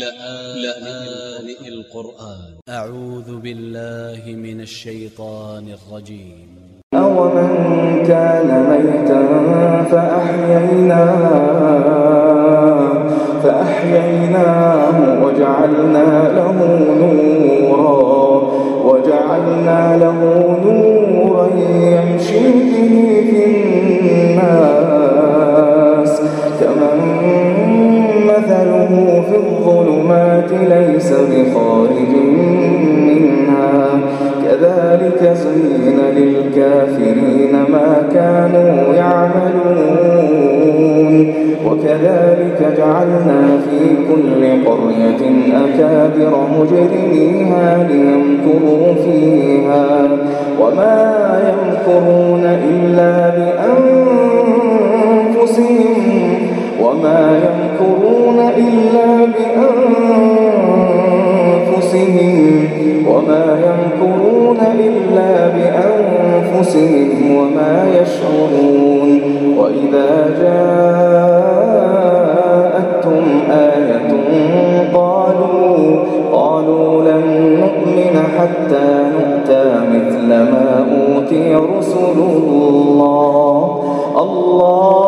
لآن القرآن. أ ع و ذ ب ا ل ل ه من ا ل ش ي ط ا ن ا ل ج ي م أومن كان ميتا فأحييناه فأحييناه وجعلنا له نورا وجعلنا له نورا يمشي به في الناس كمن الظلمات ليس بخارج منها. كذلك زين للكافرين ما كانوا يعملون. وكذلك جعلنا في كل قرية أكابر مجرميها ليمكروا فيها. وما يمكرون إلا بأنفسهم. وما يمكرون وما يمكرون إلا بأنفسهم وما يشعرون وإذا جاءتهم آية قالوا قالوا لن نؤمن حتى نؤتى مثل ما أوتي رسل الله. الله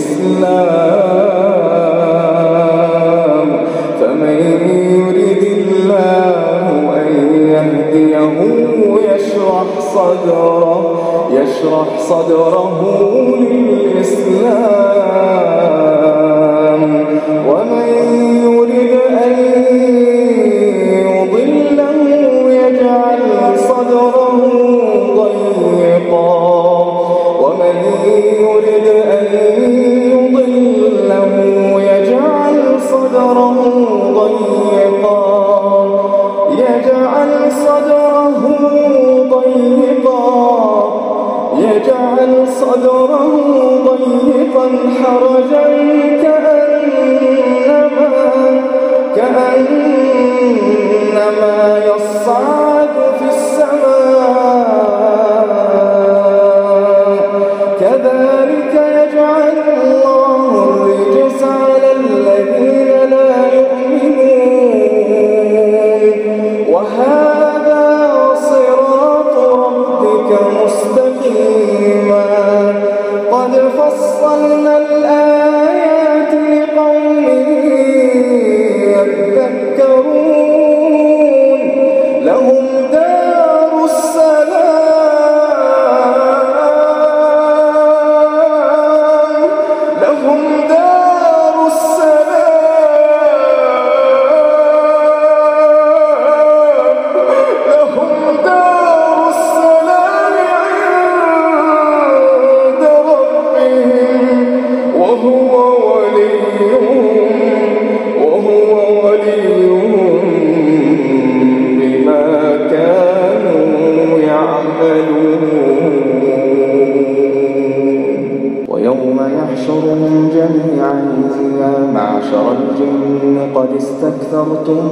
للإسلام فمن يرد الله أن يهديه يشرح صدره يشرح صدره ضيقا حرجا كأنما كأنما يصعد معشر الجن قد استكثرتم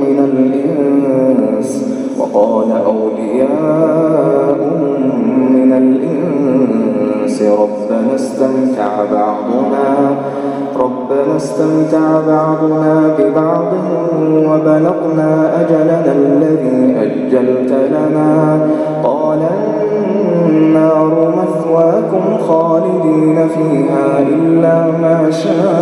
من الإنس وقال أولياؤهم من الإنس ربنا استمتع بعضنا ربنا استمتع بعضنا ببعض وبلغنا أجلنا الذي أجلت لنا قال النار مثواكم خالدين فيها إلا ما شاء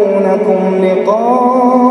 لكم لقاء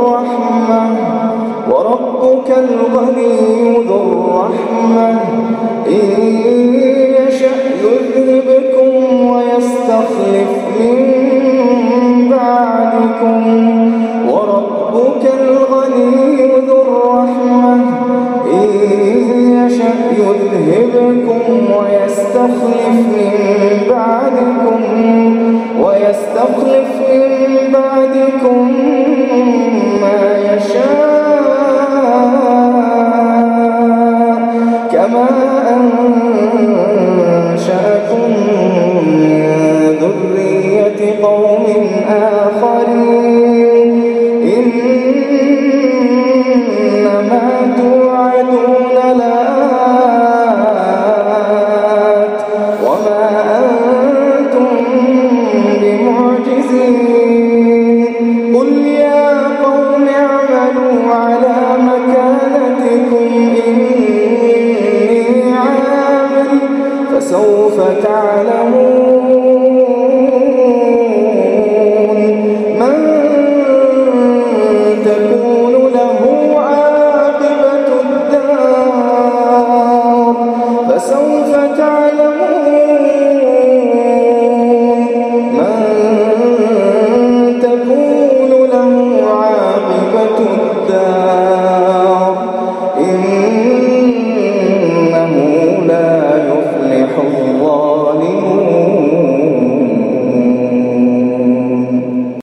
وربك الغني ذو الرحمة. إن يشأ يذهبكم ويستخلف من بعدكم. ويستخلف من بعدكم هدى